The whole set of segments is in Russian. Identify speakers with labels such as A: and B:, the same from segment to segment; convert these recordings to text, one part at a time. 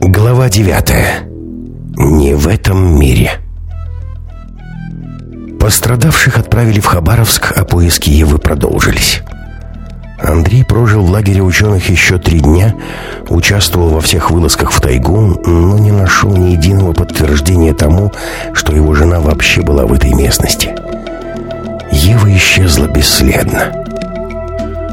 A: Глава девятая. Не в этом мире. Пострадавших отправили в Хабаровск, а поиски Евы продолжились. Андрей прожил в лагере ученых еще три дня, участвовал во всех вылазках в тайгу, но не нашел ни единого подтверждения тому, что его жена вообще была в этой местности. Ева исчезла бесследно.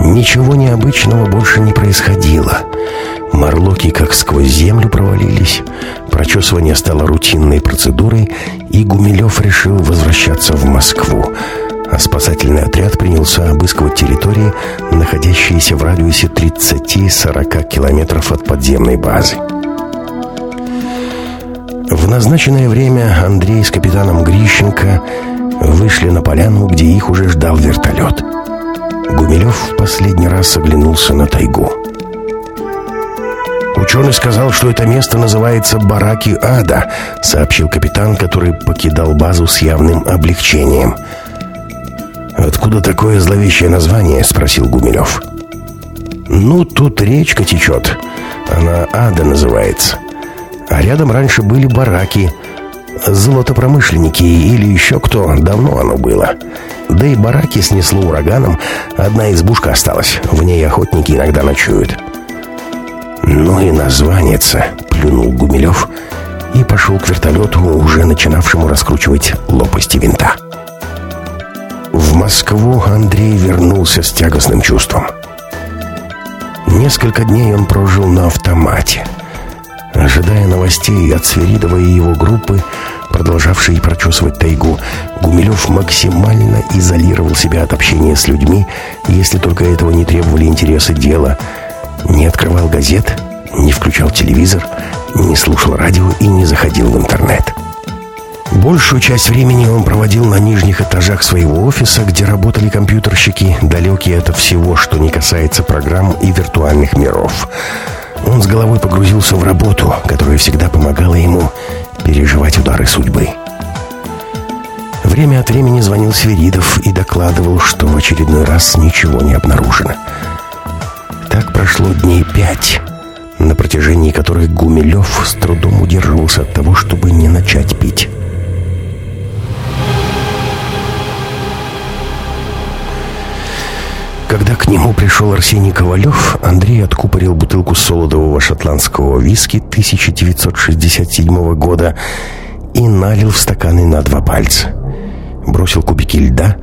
A: Ничего необычного больше не происходило. Марлоки как сквозь землю провалились, прочесывание стало рутинной процедурой, и Гумилев решил возвращаться в Москву – а спасательный отряд принялся обыскивать территории, находящиеся в радиусе 30-40 километров от подземной базы. В назначенное время Андрей с капитаном Грищенко вышли на поляну, где их уже ждал вертолет. Гумилев в последний раз оглянулся на тайгу. «Ученый сказал, что это место называется Бараки Ада», сообщил капитан, который покидал базу с явным облегчением – «Откуда такое зловещее название?» — спросил Гумилев. «Ну, тут речка течет. Она Ада называется. А рядом раньше были бараки, золотопромышленники или еще кто. Давно оно было. Да и бараки снесло ураганом. Одна избушка осталась. В ней охотники иногда ночуют». «Ну и названица», — плюнул Гумилев и пошел к вертолету, уже начинавшему раскручивать лопасти винта. В Москву Андрей вернулся с тягостным чувством. Несколько дней он прожил на автомате. Ожидая новостей от Сверидова и его группы, продолжавшей прочесывать тайгу, Гумилев максимально изолировал себя от общения с людьми, если только этого не требовали интересы дела. Не открывал газет, не включал телевизор, не слушал радио и не заходил в интернет. Большую часть времени он проводил на нижних этажах своего офиса, где работали компьютерщики, далекие от всего, что не касается программ и виртуальных миров. Он с головой погрузился в работу, которая всегда помогала ему переживать удары судьбы. Время от времени звонил Сверидов и докладывал, что в очередной раз ничего не обнаружено. Так прошло дней пять, на протяжении которых Гумилев с трудом удерживался от того, чтобы не начать пить. Когда к нему пришел Арсений Ковалев, Андрей откупорил бутылку солодового шотландского виски 1967 года и налил в стаканы на два пальца. Бросил кубики льда,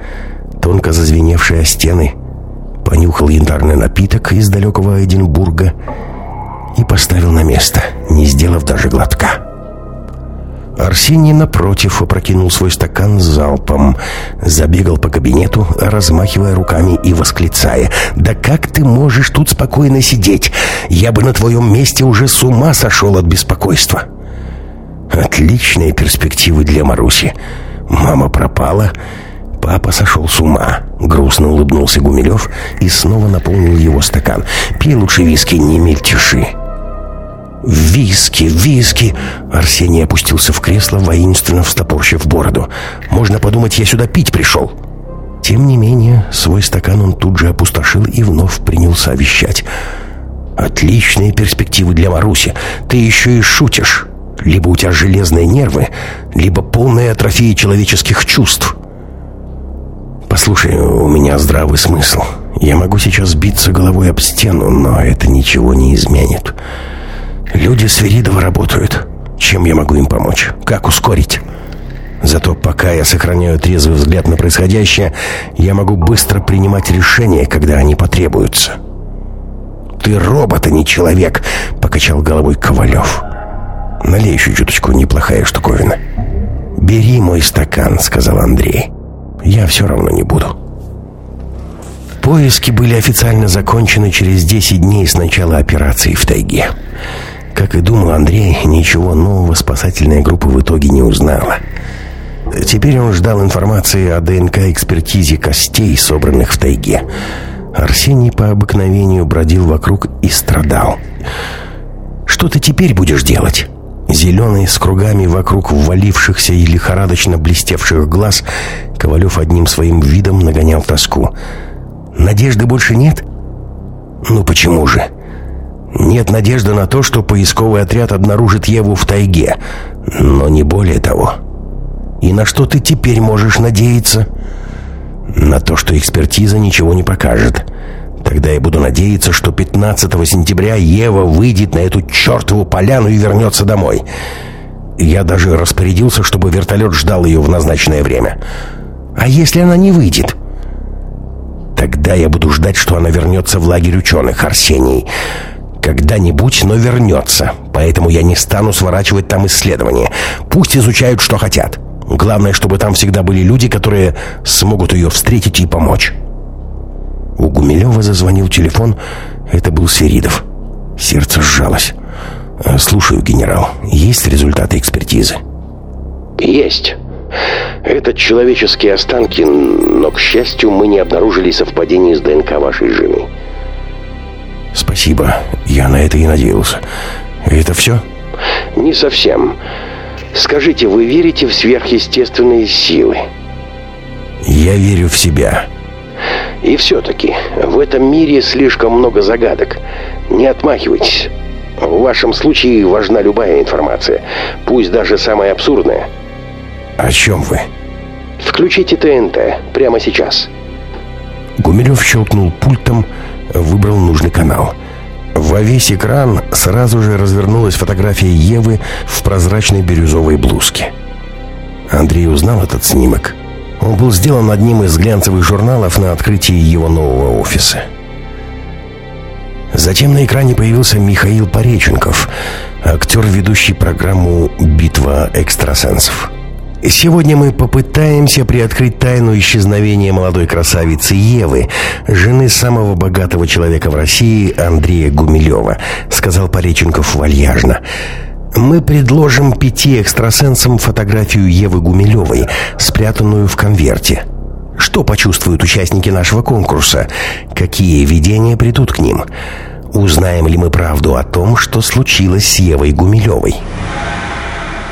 A: тонко зазвеневшие о стены, понюхал янтарный напиток из далекого Эдинбурга и поставил на место, не сделав даже глотка. Арсений, напротив, опрокинул свой стакан залпом. Забегал по кабинету, размахивая руками и восклицая. «Да как ты можешь тут спокойно сидеть? Я бы на твоем месте уже с ума сошел от беспокойства!» Отличные перспективы для Маруси. Мама пропала, папа сошел с ума. Грустно улыбнулся Гумилев и снова наполнил его стакан. «Пей лучше виски, не мельтеши!» «Виски, виски!» Арсений опустился в кресло, воинственно встопорщив бороду. «Можно подумать, я сюда пить пришел!» Тем не менее, свой стакан он тут же опустошил и вновь принялся вещать. «Отличные перспективы для Маруси. Ты еще и шутишь. Либо у тебя железные нервы, либо полная атрофия человеческих чувств». «Послушай, у меня здравый смысл. Я могу сейчас биться головой об стену, но это ничего не изменит». Люди Свиридова работают. Чем я могу им помочь? Как ускорить? Зато пока я сохраняю трезвый взгляд на происходящее, я могу быстро принимать решения, когда они потребуются. «Ты робот, а не человек», — покачал головой Ковалев. «Налей еще чуточку, неплохая штуковина». «Бери мой стакан», — сказал Андрей. «Я все равно не буду». Поиски были официально закончены через 10 дней с начала операции в тайге. Как и думал Андрей, ничего нового спасательная группа в итоге не узнала. Теперь он ждал информации о ДНК-экспертизе костей, собранных в тайге. Арсений по обыкновению бродил вокруг и страдал. «Что ты теперь будешь делать?» Зеленый, с кругами вокруг ввалившихся и лихорадочно блестевших глаз, Ковалев одним своим видом нагонял тоску. «Надежды больше нет?» «Ну почему же?» Нет надежды на то, что поисковый отряд обнаружит Еву в тайге. Но не более того. И на что ты теперь можешь надеяться? На то, что экспертиза ничего не покажет. Тогда я буду надеяться, что 15 сентября Ева выйдет на эту чертову поляну и вернется домой. Я даже распорядился, чтобы вертолет ждал ее в назначенное время. А если она не выйдет? Тогда я буду ждать, что она вернется в лагерь ученых, Арсений. Когда-нибудь, но вернется. Поэтому я не стану сворачивать там исследования. Пусть изучают, что хотят. Главное, чтобы там всегда были люди, которые смогут ее встретить и помочь. У Гумилева зазвонил телефон. Это был Свиридов. Сердце сжалось. «Э, «Слушаю, генерал. Есть результаты экспертизы?»
B: «Есть. Это человеческие останки, но, к счастью, мы не обнаружили совпадений с ДНК вашей жены».
A: «Спасибо. Я на это и надеялся. Это все?»
B: «Не совсем. Скажите, вы верите в сверхъестественные силы?»
A: «Я верю в себя».
B: И все-таки в этом мире слишком много загадок. Не отмахивайтесь. В вашем случае важна любая информация, пусть даже самая абсурдная.
A: О чем вы?
B: Включите ТНТ прямо сейчас.
A: Гумилев щелкнул пультом, выбрал нужный канал. Во весь экран сразу же развернулась фотография Евы в прозрачной бирюзовой блузке. Андрей узнал этот снимок. Он был сделан одним из глянцевых журналов на открытии его нового офиса. Затем на экране появился Михаил Пореченков, актер, ведущий программу «Битва экстрасенсов». Сегодня мы попытаемся приоткрыть тайну исчезновения молодой красавицы Евы, жены самого богатого человека в России Андрея Гумилева, сказал Пореченков вальяжно. Мы предложим пяти экстрасенсам фотографию Евы Гумилевой, спрятанную в конверте. Что почувствуют участники нашего конкурса? Какие видения придут к ним? Узнаем ли мы правду о том, что случилось с Евой Гумилевой?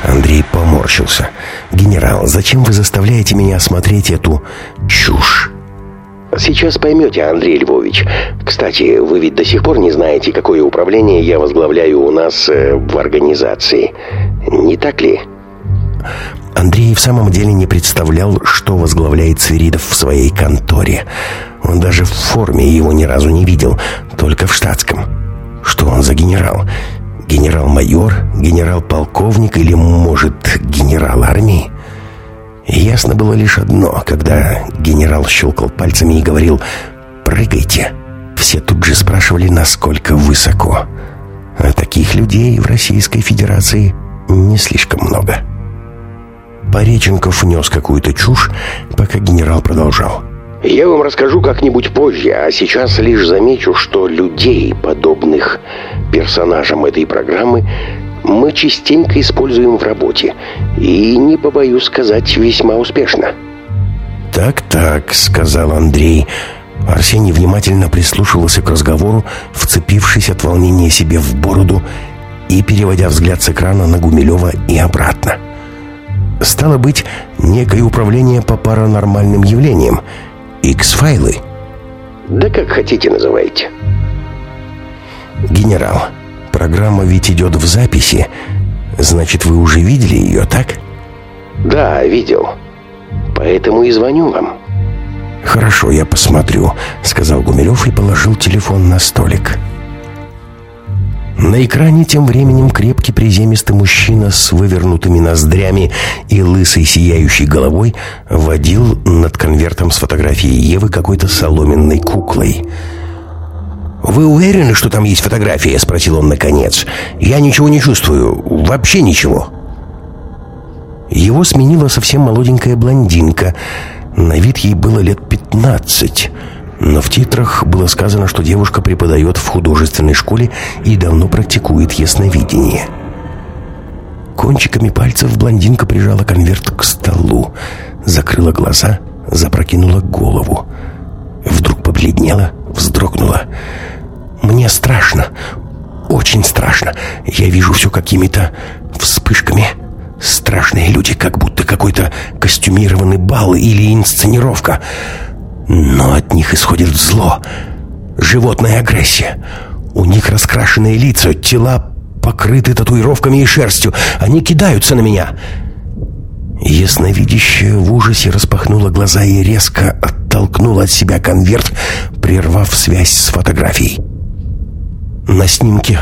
A: Андрей поморщился. «Генерал, зачем вы заставляете меня смотреть эту чушь?»
B: Сейчас поймете, Андрей Львович. Кстати, вы ведь до сих пор не знаете, какое управление я возглавляю у нас э, в организации. Не так ли?
A: Андрей в самом деле не представлял, что возглавляет Свиридов в своей конторе. Он даже в форме его ни разу не видел, только в штатском. Что он за генерал? Генерал-майор, генерал-полковник или, может, генерал армии? Ясно было лишь одно, когда генерал щелкал пальцами и говорил «Прыгайте». Все тут же спрашивали, насколько высоко. А таких людей в Российской Федерации не слишком много. Пореченков нес какую-то чушь, пока генерал продолжал.
B: «Я вам расскажу как-нибудь позже, а сейчас лишь замечу, что людей, подобных персонажам этой программы, мы частенько используем в работе. И, не побоюсь сказать, весьма успешно.
A: «Так-так», — сказал Андрей. Арсений внимательно прислушивался к разговору, вцепившись от волнения себе в бороду и переводя взгляд с экрана на Гумилева и обратно. Стало быть, некое управление по паранормальным явлениям. X-файлы.
B: Да как хотите называйте.
A: Генерал, Программа ведь идет в записи. Значит, вы уже видели ее, так?
B: Да, видел. Поэтому и звоню вам.
A: Хорошо, я посмотрю, сказал Гумилев и положил телефон на столик. На экране тем временем крепкий приземистый мужчина с вывернутыми ноздрями и лысой сияющей головой водил над конвертом с фотографией Евы какой-то соломенной куклой – «Вы уверены, что там есть фотография?» — спросил он наконец. «Я ничего не чувствую. Вообще ничего». Его сменила совсем молоденькая блондинка. На вид ей было лет пятнадцать. Но в титрах было сказано, что девушка преподает в художественной школе и давно практикует ясновидение. Кончиками пальцев блондинка прижала конверт к столу, закрыла глаза, запрокинула голову. Вдруг побледнела, вздрогнула. Мне страшно. Очень страшно. Я вижу все какими-то вспышками. Страшные люди, как будто какой-то костюмированный бал или инсценировка. Но от них исходит зло. Животная агрессия. У них раскрашенные лица, тела покрыты татуировками и шерстью. Они кидаются на меня. Ясновидящая в ужасе распахнула глаза и резко оттолкнула от себя конверт, прервав связь с фотографией. На снимке,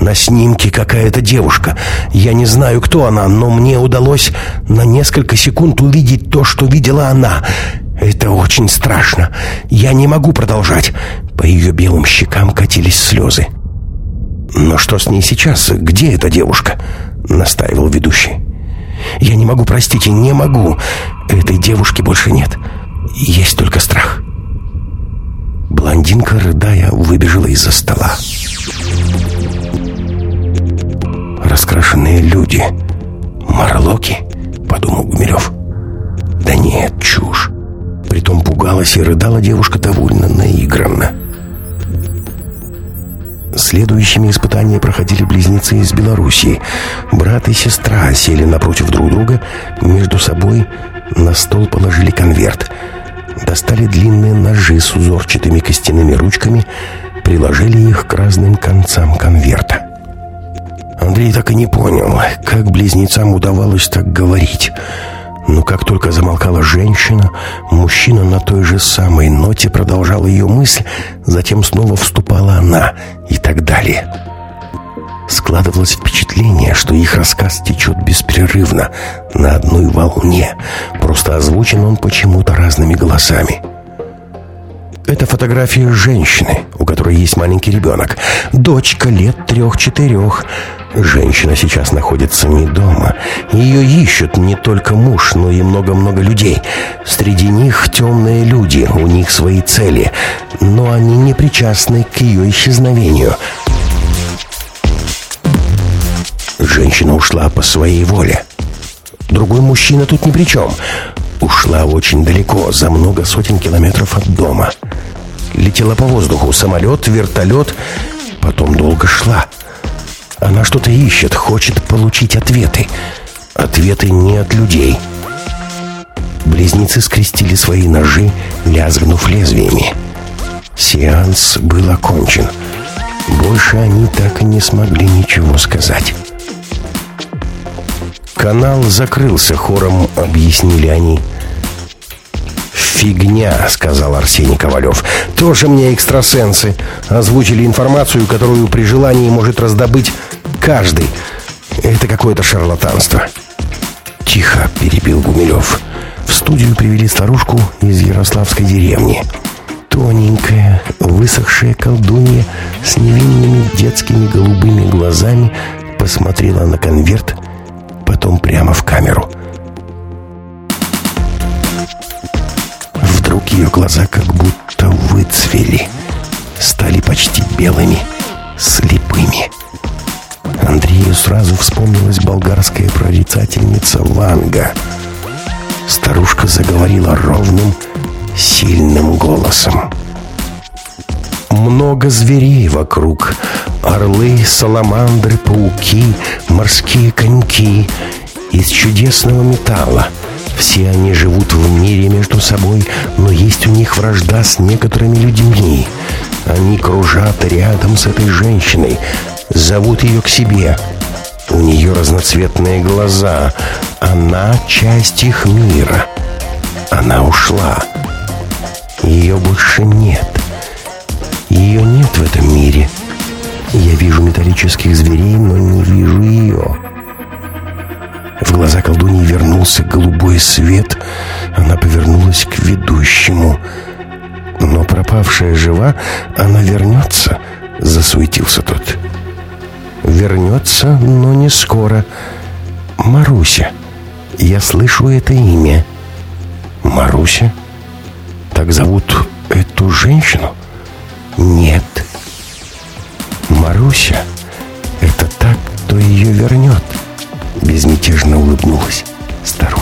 A: на снимке какая-то девушка. Я не знаю, кто она, но мне удалось на несколько секунд увидеть то, что видела она. Это очень страшно. Я не могу продолжать. По ее белым щекам катились слезы. «Но что с ней сейчас? Где эта девушка?» — настаивал ведущий. «Я не могу, простите, не могу. Этой девушки больше нет. Есть только страх». Блондинка, рыдая, выбежала из-за стола. «Раскрашенные люди. Марлоки?» — подумал Гумилев. «Да нет, чушь. Притом пугалась и рыдала девушка довольно наигранно. Следующими испытания проходили близнецы из Белоруссии. Брат и сестра сели напротив друг друга, между собой на стол положили конверт. Достали длинные ножи с узорчатыми костяными ручками, приложили их к разным концам конверта. Андрей так и не понял, как близнецам удавалось так говорить – но как только замолкала женщина, мужчина на той же самой ноте продолжал ее мысль, затем снова вступала она и так далее. Складывалось впечатление, что их рассказ течет беспрерывно, на одной волне, просто озвучен он почему-то разными голосами. Это фотография женщины, у которой есть маленький ребенок. Дочка лет трех-четырех. Женщина сейчас находится не дома. Ее ищут не только муж, но и много-много людей. Среди них темные люди, у них свои цели. Но они не причастны к ее исчезновению. Женщина ушла по своей воле. Другой мужчина тут ни при чем. Ушла очень далеко, за много сотен километров от дома. Летела по воздуху, самолет, вертолет, потом долго шла. Она что-то ищет, хочет получить ответы. Ответы не от людей. Близнецы скрестили свои ножи, лязгнув лезвиями. Сеанс был окончен. Больше они так и не смогли ничего сказать. Канал закрылся, хором объяснили они. «Фигня», — сказал Арсений Ковалев. «Тоже мне экстрасенсы. Озвучили информацию, которую при желании может раздобыть каждый. Это какое-то шарлатанство». «Тихо», — перебил Гумилев. В студию привели старушку из Ярославской деревни. Тоненькая, высохшая колдунья с невинными детскими голубыми глазами посмотрела на конверт потом прямо в камеру. Ее глаза как будто выцвели, стали почти белыми, слепыми. Андрею сразу вспомнилась болгарская прорицательница Ванга. Старушка заговорила ровным, сильным голосом. Много зверей вокруг. Орлы, саламандры, пауки, морские коньки. Из чудесного металла. Все они живут в мире между собой, но есть у них вражда с некоторыми людьми. Они кружат рядом с этой женщиной, зовут ее к себе. У нее разноцветные глаза. Она часть их мира. Она ушла. Ее больше нет. Ее нет в этом мире. Я вижу металлических зверей, но не вижу ее. В глаза колдуньи вернулся голубой свет. Она повернулась к ведущему. Но пропавшая жива, она вернется, засуетился тот. Вернется, но не скоро. Маруся. Я слышу это имя. Маруся? Так зовут эту женщину? Нет. Маруся — это так, кто ее вернет. Безмятежно улыбнулась старуха.